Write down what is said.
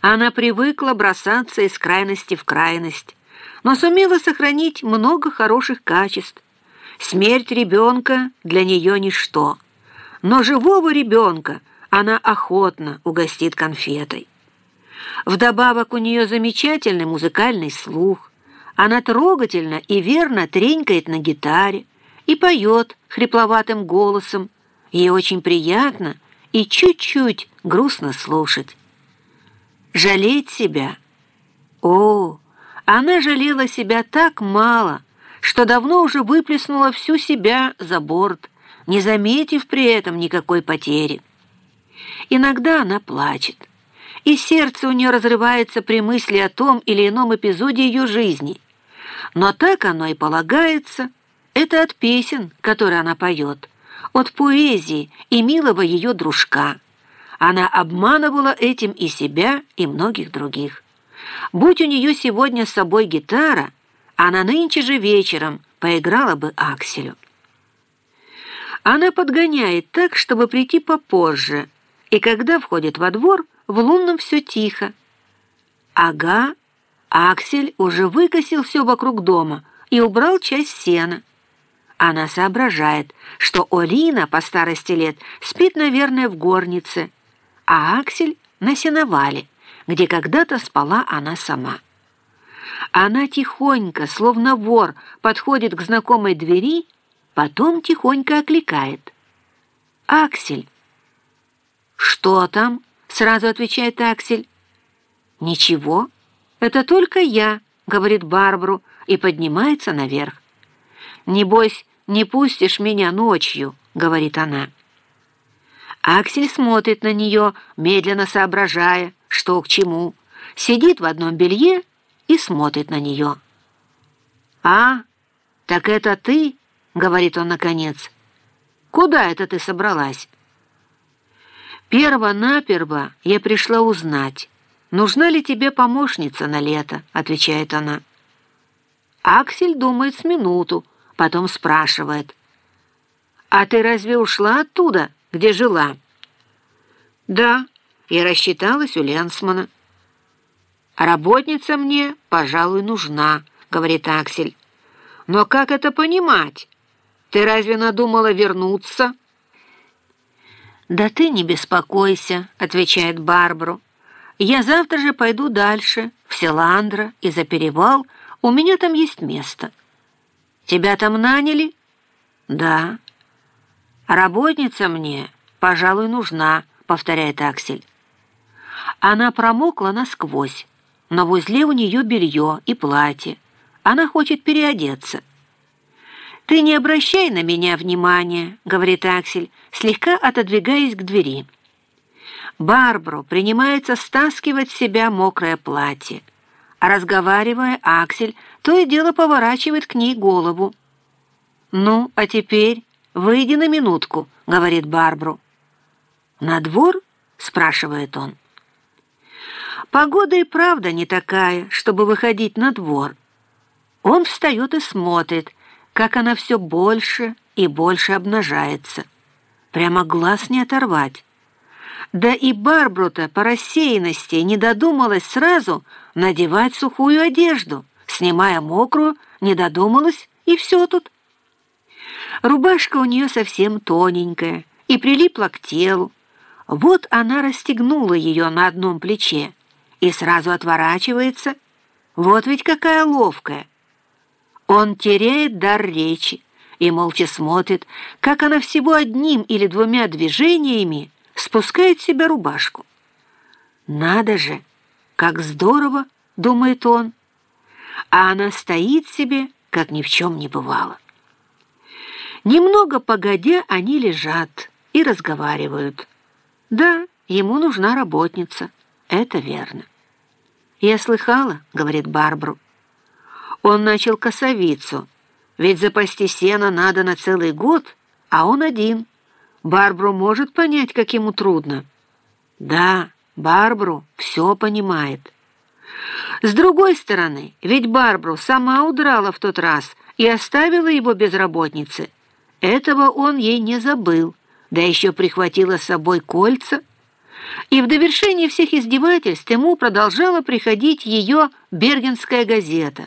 Она привыкла бросаться из крайности в крайность, но сумела сохранить много хороших качеств. Смерть ребенка для нее ничто, но живого ребенка она охотно угостит конфетой. Вдобавок у нее замечательный музыкальный слух. Она трогательно и верно тренькает на гитаре и поет хрипловатым голосом. Ей очень приятно и чуть-чуть грустно слушать. Жалеть себя? О, она жалела себя так мало, что давно уже выплеснула всю себя за борт, не заметив при этом никакой потери. Иногда она плачет, и сердце у нее разрывается при мысли о том или ином эпизоде ее жизни. Но так оно и полагается. Это от песен, которые она поет, от поэзии и милого ее дружка. Она обманывала этим и себя, и многих других. Будь у нее сегодня с собой гитара, она нынче же вечером поиграла бы Акселю. Она подгоняет так, чтобы прийти попозже, и когда входит во двор, в лунном все тихо. Ага, Аксель уже выкосил все вокруг дома и убрал часть сена. Она соображает, что Олина по старости лет спит, наверное, в горнице, а Аксель на сеновале, где когда-то спала она сама. Она тихонько, словно вор, подходит к знакомой двери, потом тихонько окликает. «Аксель!» «Что там?» — сразу отвечает Аксель. «Ничего, это только я», — говорит Барбару и поднимается наверх. «Небось, не пустишь меня ночью», — говорит она. Аксель смотрит на нее, медленно соображая, что к чему. Сидит в одном белье и смотрит на нее. «А, так это ты?» — говорит он наконец. «Куда это ты собралась?» «Перво-наперво я пришла узнать, нужна ли тебе помощница на лето», — отвечает она. Аксель думает с минуту, потом спрашивает. «А ты разве ушла оттуда?» Где жила. Да, я рассчиталась у Ленсмана. «Работница мне, пожалуй, нужна», — говорит Аксель. «Но как это понимать? Ты разве надумала вернуться?» «Да ты не беспокойся», — отвечает Барбару. «Я завтра же пойду дальше, в Селандро и за перевал. У меня там есть место». «Тебя там наняли?» «Да». «Работница мне, пожалуй, нужна», — повторяет Аксель. Она промокла насквозь, но возле у нее белье и платье. Она хочет переодеться. «Ты не обращай на меня внимания», — говорит Аксель, слегка отодвигаясь к двери. Барбару принимается стаскивать с себя мокрое платье. А разговаривая, Аксель то и дело поворачивает к ней голову. «Ну, а теперь «Выйди на минутку», — говорит Барбру. «На двор?» — спрашивает он. Погода и правда не такая, чтобы выходить на двор. Он встает и смотрит, как она все больше и больше обнажается. Прямо глаз не оторвать. Да и Барбрута по рассеянности не додумалась сразу надевать сухую одежду, снимая мокрую, не додумалась, и все тут. Рубашка у нее совсем тоненькая и прилипла к телу. Вот она расстегнула ее на одном плече и сразу отворачивается. Вот ведь какая ловкая. Он теряет дар речи и молча смотрит, как она всего одним или двумя движениями спускает с себя рубашку. «Надо же! Как здорово!» — думает он. А она стоит себе, как ни в чем не бывало. Немного погодя, они лежат и разговаривают. Да, ему нужна работница, это верно. «Я слыхала», — говорит Барбару. Он начал косовицу, ведь запасти сена надо на целый год, а он один. Барбару может понять, как ему трудно. Да, Барбару все понимает. С другой стороны, ведь Барбару сама удрала в тот раз и оставила его без работницы — этого он ей не забыл, да еще прихватила с собой кольца. И в довершении всех издевательств ему продолжала приходить ее «Бергенская газета».